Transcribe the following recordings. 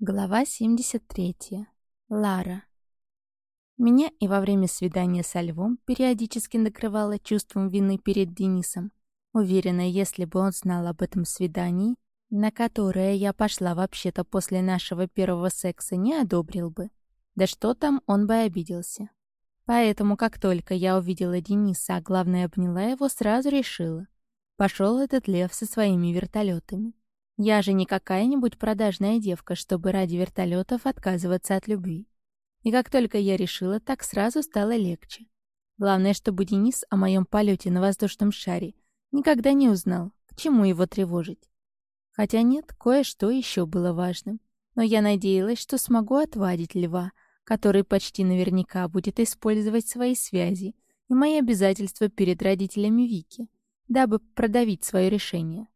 Глава 73. Лара. Меня и во время свидания со Львом периодически накрывало чувством вины перед Денисом. Уверена, если бы он знал об этом свидании, на которое я пошла вообще-то после нашего первого секса, не одобрил бы. Да что там, он бы обиделся. Поэтому, как только я увидела Дениса, а главное обняла его, сразу решила. Пошел этот Лев со своими вертолетами. Я же не какая-нибудь продажная девка, чтобы ради вертолетов отказываться от любви. И как только я решила, так сразу стало легче. Главное, чтобы Денис о моем полете на воздушном шаре никогда не узнал, к чему его тревожить. Хотя нет, кое-что еще было важным. Но я надеялась, что смогу отвадить льва, который почти наверняка будет использовать свои связи и мои обязательства перед родителями Вики, дабы продавить свое решение.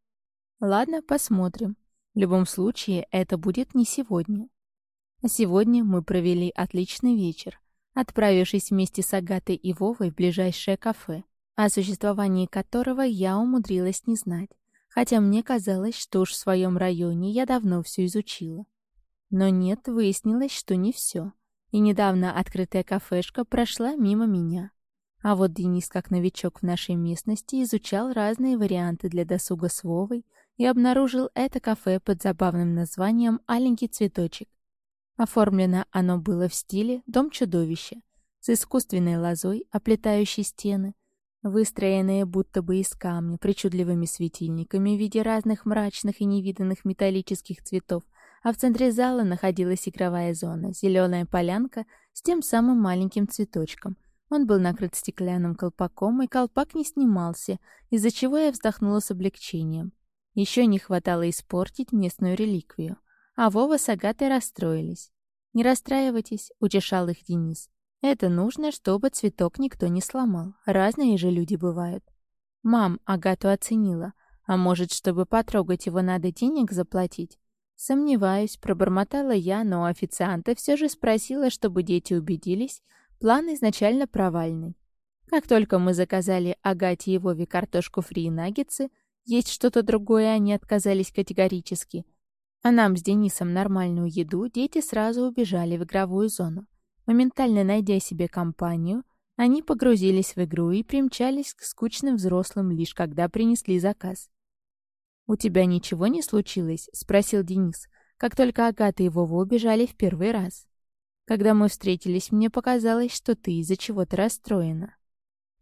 Ладно, посмотрим. В любом случае, это будет не сегодня. Сегодня мы провели отличный вечер, отправившись вместе с Агатой и Вовой в ближайшее кафе, о существовании которого я умудрилась не знать, хотя мне казалось, что уж в своем районе я давно все изучила. Но нет, выяснилось, что не все, и недавно открытая кафешка прошла мимо меня. А вот Денис, как новичок в нашей местности, изучал разные варианты для досуга с Вовой, и обнаружил это кафе под забавным названием «Аленький цветочек». Оформлено оно было в стиле «Дом чудовища», с искусственной лозой, оплетающей стены, выстроенные будто бы из камня, причудливыми светильниками в виде разных мрачных и невиданных металлических цветов, а в центре зала находилась игровая зона, зеленая полянка с тем самым маленьким цветочком. Он был накрыт стеклянным колпаком, и колпак не снимался, из-за чего я вздохнула с облегчением. Еще не хватало испортить местную реликвию. А Вова с Агатой расстроились. «Не расстраивайтесь», — утешал их Денис. «Это нужно, чтобы цветок никто не сломал. Разные же люди бывают». «Мам, Агату оценила. А может, чтобы потрогать его, надо денег заплатить?» «Сомневаюсь», — пробормотала я, но официанта все же спросила, чтобы дети убедились, план изначально провальный. Как только мы заказали Агате и Вове картошку фри и наггетсы, есть что-то другое они отказались категорически. А нам с Денисом нормальную еду дети сразу убежали в игровую зону. Моментально найдя себе компанию, они погрузились в игру и примчались к скучным взрослым, лишь когда принесли заказ. «У тебя ничего не случилось?» — спросил Денис, как только Агата и Вова убежали в первый раз. «Когда мы встретились, мне показалось, что ты из-за чего-то расстроена».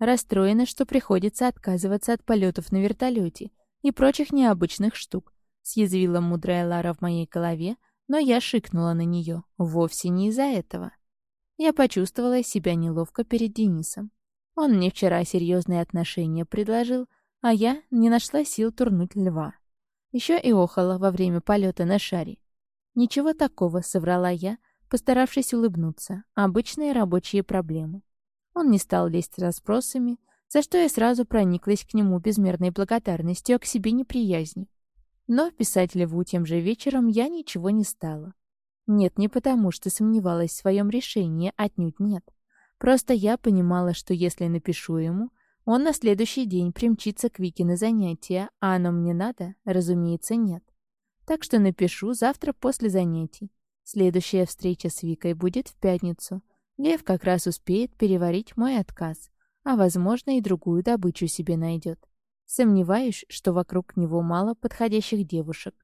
Расстроена, что приходится отказываться от полетов на вертолете и прочих необычных штук. Съязвила мудрая Лара в моей голове, но я шикнула на нее. Вовсе не из-за этого. Я почувствовала себя неловко перед Денисом. Он мне вчера серьезные отношения предложил, а я не нашла сил турнуть льва. Еще и охала во время полета на шаре. «Ничего такого», — соврала я, постаравшись улыбнуться. «Обычные рабочие проблемы». Он не стал лезть с расспросами, за что я сразу прониклась к нему безмерной благодарностью, а к себе неприязнью. Но писать Леву тем же вечером я ничего не стала. Нет, не потому, что сомневалась в своем решении, отнюдь нет. Просто я понимала, что если напишу ему, он на следующий день примчится к Вике на занятия, а оно мне надо, разумеется, нет. Так что напишу завтра после занятий. Следующая встреча с Викой будет в пятницу, Лев как раз успеет переварить мой отказ, а, возможно, и другую добычу себе найдет. Сомневаюсь, что вокруг него мало подходящих девушек.